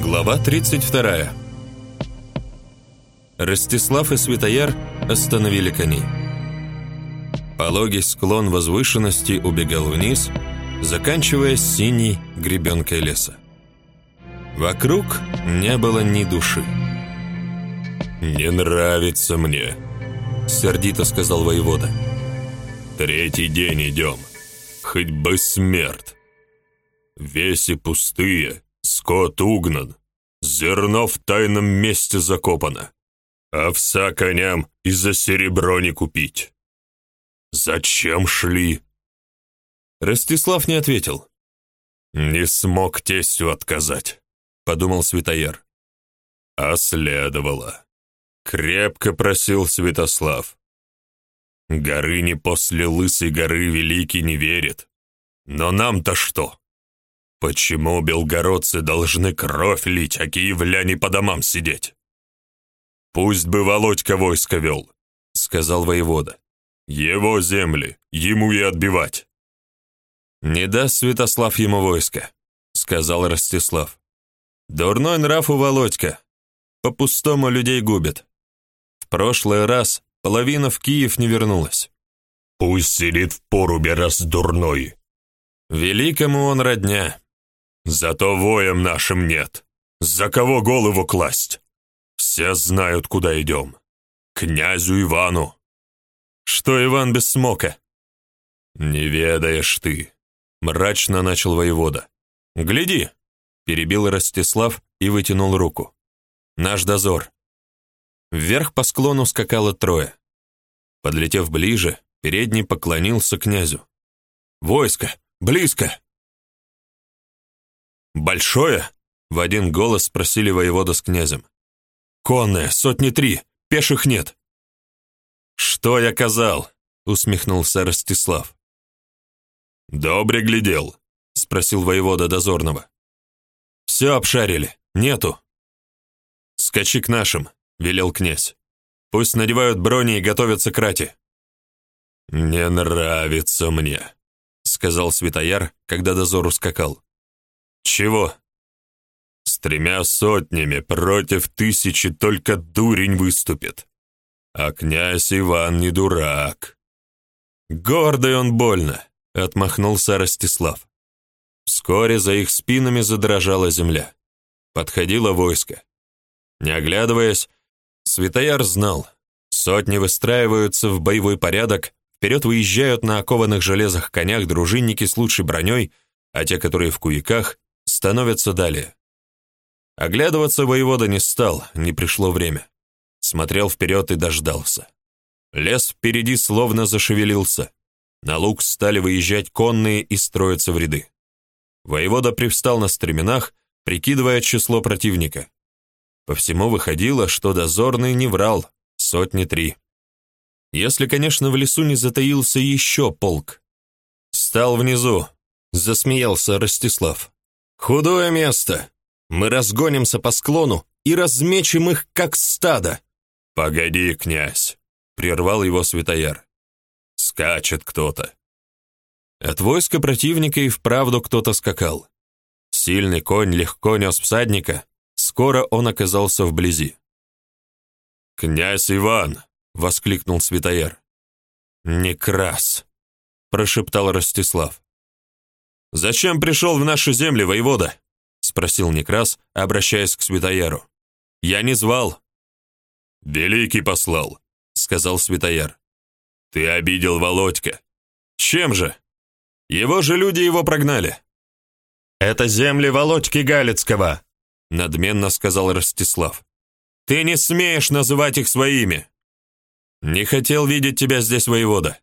Глава 32. Ростислав и Святояр остановили коней. Пологий склон возвышенности убегал вниз, заканчиваясь синей гребенкой леса. Вокруг не было ни души. «Не нравится мне», — сердито сказал воевода. «Третий день идем, хоть бы смерть. Веси пустые, скот угнан, зерно в тайном месте закопано, овса коням и за серебро не купить. Зачем шли?» Ростислав не ответил. «Не смог тестю отказать», — подумал Святояр. «А следовало». Крепко просил Святослав. Горыни после Лысой горы Великий не верит. Но нам-то что? Почему белгородцы должны кровь лить, а киевляне по домам сидеть? Пусть бы Володька войско вел, сказал воевода. Его земли, ему и отбивать. Не даст Святослав ему войско, сказал Ростислав. Дурной нрав у Володька. По-пустому людей губит. В прошлый раз половина в Киев не вернулась. Пусть сидит в порубе, раз дурной. Великому он родня. Зато воем нашим нет. За кого голову класть? Все знают, куда идем. Князю Ивану. Что Иван без смока? Не ведаешь ты. Мрачно начал воевода. Гляди, перебил Ростислав и вытянул руку. Наш дозор. Вверх по склону скакало трое. Подлетев ближе, передний поклонился князю. «Войско! Близко!» «Большое?» — в один голос спросили воевода с князем. «Конное, сотни три, пеших нет». «Что я казал?» — усмехнулся Ростислав. «Добре глядел?» — спросил воевода дозорного. «Все обшарили, нету». «Скачи к нашим», — велел князь. «Пусть надевают брони и готовятся к рати». «Не нравится мне», — сказал Святояр, когда дозор ускакал. «Чего?» «С тремя сотнями против тысячи только дурень выступит. А князь Иван не дурак». «Гордый он больно», — отмахнулся Ростислав. Вскоре за их спинами задрожала земля. Подходило войско. Не оглядываясь, Святояр знал, сотни выстраиваются в боевой порядок, вперед выезжают на окованных железах конях дружинники с лучшей броней, а те, которые в куяках, становятся далее. Оглядываться воевода не стал, не пришло время. Смотрел вперед и дождался. Лес впереди словно зашевелился. На луг стали выезжать конные и строиться в ряды. Воевода привстал на стременах, прикидывая число противника. По всему выходило, что дозорный не врал, сотни три. Если, конечно, в лесу не затаился еще полк. «Стал внизу», — засмеялся Ростислав. «Худое место. Мы разгонимся по склону и размечем их, как стадо». «Погоди, князь», — прервал его Святояр. «Скачет кто-то». От войска противника и вправду кто-то скакал. Сильный конь легко нес всадника, Скоро он оказался вблизи. «Князь Иван!» — воскликнул Святояр. «Некрас!» — прошептал Ростислав. «Зачем пришел в наши земли, воевода?» — спросил Некрас, обращаясь к Святояру. «Я не звал». «Великий послал», — сказал Святояр. «Ты обидел Володька». «Чем же? Его же люди его прогнали». «Это земли Володьки Галицкого», надменно сказал Ростислав. Ты не смеешь называть их своими. Не хотел видеть тебя здесь, воевода,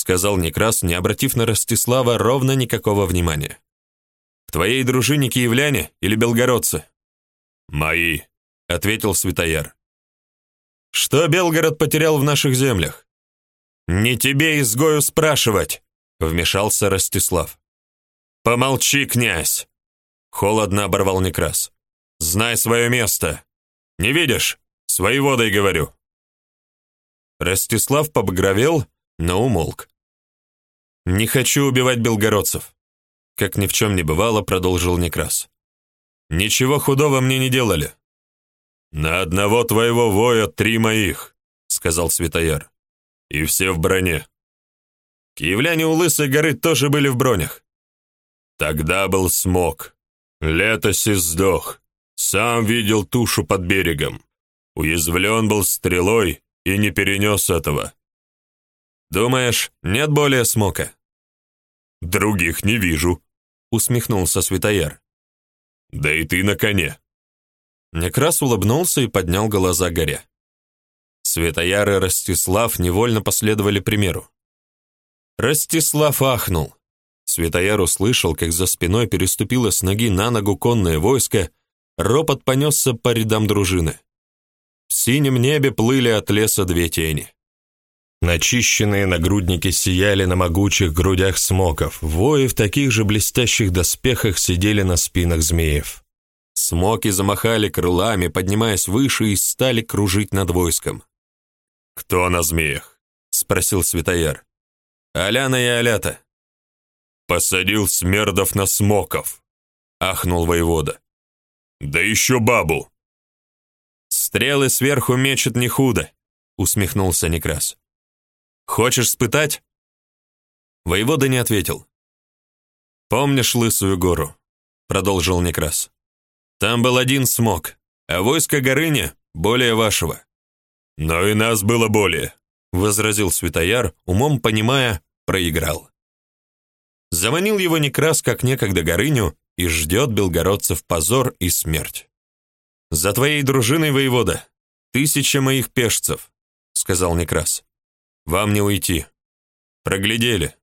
сказал Некрас, не обратив на Ростислава ровно никакого внимания. В твоей дружине киевляне или белгородцы? Мои, ответил Святояр. Что Белгород потерял в наших землях? Не тебе изгою спрашивать, вмешался Ростислав. Помолчи, князь, холодно оборвал Некрас. Знай свое место. Не видишь? С воеводой говорю. Ростислав побагровел, но умолк. Не хочу убивать белгородцев, как ни в чем не бывало, продолжил Некрас. ничего худого мне не делали». «На одного твоего воя три моих», — сказал Святояр. «И все в броне». Киевляне у Лысой горы тоже были в бронях. Тогда был смог. Летоси сдох. Сам видел тушу под берегом. Уязвлен был стрелой и не перенес этого. Думаешь, нет более смока? Других не вижу, усмехнулся Святояр. Да и ты на коне. Некрас улыбнулся и поднял глаза горе. Святояр и Ростислав невольно последовали примеру. Ростислав ахнул. Святояр услышал, как за спиной переступило с ноги на ногу конное войско, ропот понесся по рядам дружины. В синем небе плыли от леса две тени. Начищенные нагрудники сияли на могучих грудях смоков, вои в таких же блестящих доспехах сидели на спинах змеев. Смоки замахали крылами, поднимаясь выше, и стали кружить над войском. «Кто на змеях?» — спросил Святояр. «Аляна и Алята». «Посадил смердов на смоков», — ахнул воевода. «Да еще бабу!» «Стрелы сверху мечет не худо», — усмехнулся Некрас. «Хочешь спытать?» Воевода не ответил. «Помнишь Лысую гору?» — продолжил Некрас. «Там был один смог, а войско Горыня более вашего». «Но и нас было более», — возразил Святояр, умом понимая, проиграл. Заманил его Некрас, как некогда Горыню, и ждет белгородцев позор и смерть. «За твоей дружиной, воевода, тысяча моих пешцев», — сказал Некрас. «Вам не уйти. Проглядели.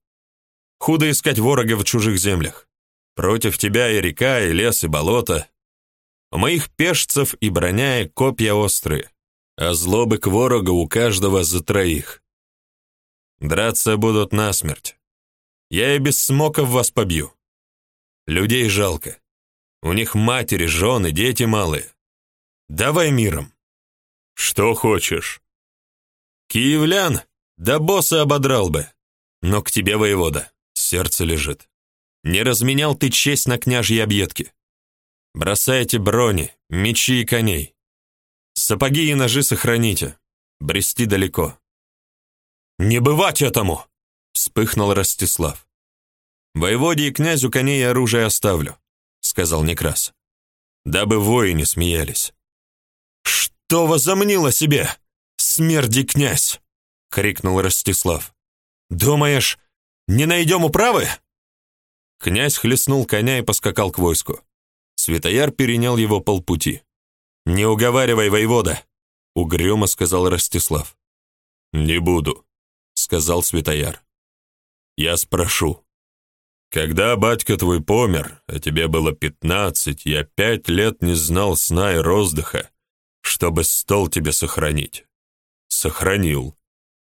Худо искать ворога в чужих землях. Против тебя и река, и лес, и болото. У моих пешцев и броня, и копья острые, а злобы к ворогу у каждого за троих. Драться будут насмерть. Я и без смоков вас побью. Людей жалко. У них матери, жены, дети малые. Давай миром. Что хочешь? Киевлян, да босса ободрал бы. Но к тебе, воевода, сердце лежит. Не разменял ты честь на княжьи объедки. Бросайте брони, мечи и коней. Сапоги и ножи сохраните. Брести далеко. Не бывать этому! вспыхнул Ростислав. Воеводе и князю коней и оружие оставлю, сказал Некрас. Дабы вои не смеялись. Что возомнило себе? Смерди князь, крикнул Ростислав. Думаешь, не найдем управы? Князь хлестнул коня и поскакал к войску. Святояр перенял его полпути. «Не уговаривай, воевода!» — угрюмо сказал Ростислав. «Не буду», — сказал Святояр. Я спрошу. Когда батька твой помер, а тебе было пятнадцать, я пять лет не знал сна и роздыха, чтобы стол тебе сохранить. Сохранил.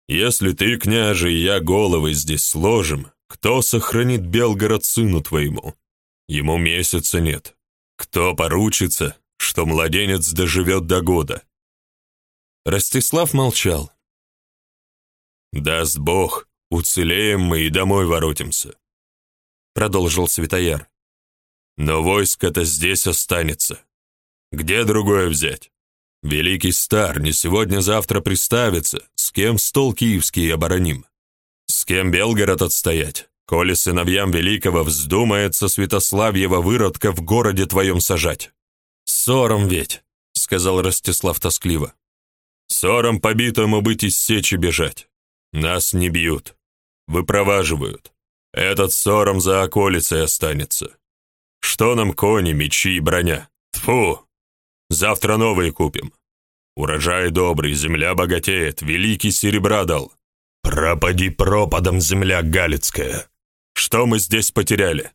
Если ты, княже, и я головы здесь сложим, кто сохранит Белгород сыну твоему? Ему месяца нет. Кто поручится, что младенец доживет до года? Ростислав молчал. Даст Бог, Уцелеем мы и домой воротимся, продолжил Святояр. Но войско-то здесь останется. Где другое взять? Великий стар не сегодня-завтра приставится, с кем стол киевский обороним. С кем Белгород отстоять, коли сыновьям великого вздумается Святославьева выродка в городе твоем сажать. Ссором ведь, сказал Ростислав тоскливо. Ссором побитому быть из сечи бежать. Нас не бьют. Выпроваживают. Этот ссором за околицей останется. Что нам кони, мечи и броня? Тфу! Завтра новые купим. Урожай добрый, земля богатеет, великий серебра дал. Пропади пропадом, земля галицкая. Что мы здесь потеряли?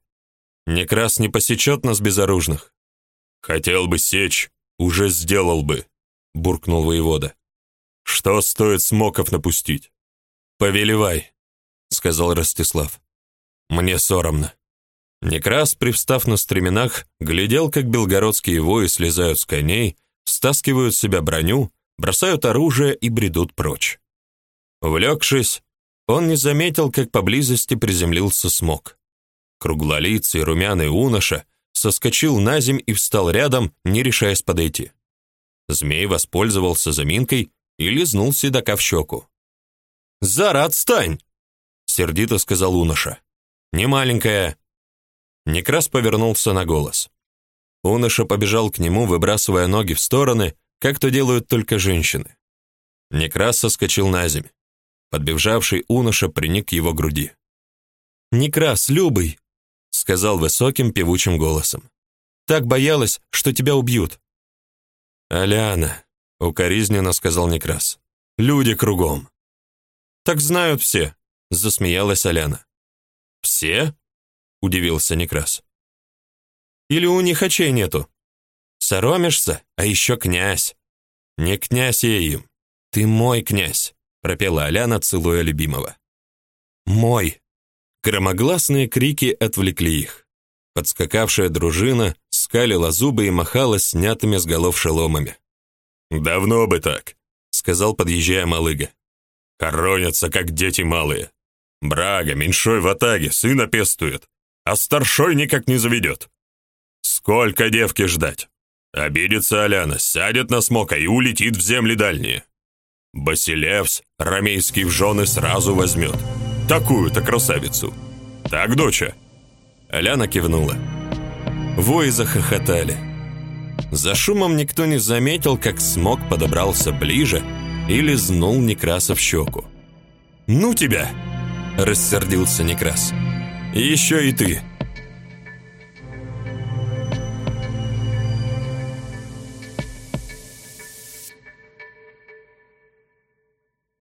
Некрас не посечет нас безоружных. Хотел бы сечь, уже сделал бы, буркнул воевода. Что стоит смоков напустить? Повелевай, — сказал Ростислав. «Мне соромно». Некрас, привстав на стременах, глядел, как белгородские вои слезают с коней, стаскивают с себя броню, бросают оружие и бредут прочь. Увлекшись, он не заметил, как поблизости приземлился смог. Круглолицый румяный уноша соскочил на земь и встал рядом, не решаясь подойти. Змей воспользовался заминкой и лизнул седока в щеку. «Зара, отстань!» — сердито сказал Уноша. «Не маленькая». Некрас повернулся на голос. Уноша побежал к нему, выбрасывая ноги в стороны, как то делают только женщины. Некрас соскочил на землю. Подбежавший Уноша приник к его груди. «Некрас, Любый!» — сказал высоким певучим голосом. «Так боялась, что тебя убьют». «Аляна», — укоризненно сказал Некрас. «Люди кругом». «Так знают все», — засмеялась Аляна. «Все?» — удивился Некрас. «Или у них очей нету? Соромишься? А еще князь». «Не князь я им. Ты мой князь», — пропела Аляна, целуя любимого. «Мой». Громогласные крики отвлекли их. Подскакавшая дружина скалила зубы и махала снятыми с голов шеломами. «Давно бы так», — сказал, подъезжая Малыга. «Хоронятся, как дети малые. Брага, меньшой в атаге, сына пестует, а старшой никак не заведет. Сколько девки ждать? Обидится Аляна, сядет на смока и улетит в земли дальние. Басилевс ромейский в жены сразу возьмет. Такую-то красавицу. Так, доча?» Аляна кивнула. Вои захохотали. За шумом никто не заметил, как смог подобрался ближе и лизнул Некраса в щеку. «Ну тебя!» – рассердился Некрас. «Еще и ты!»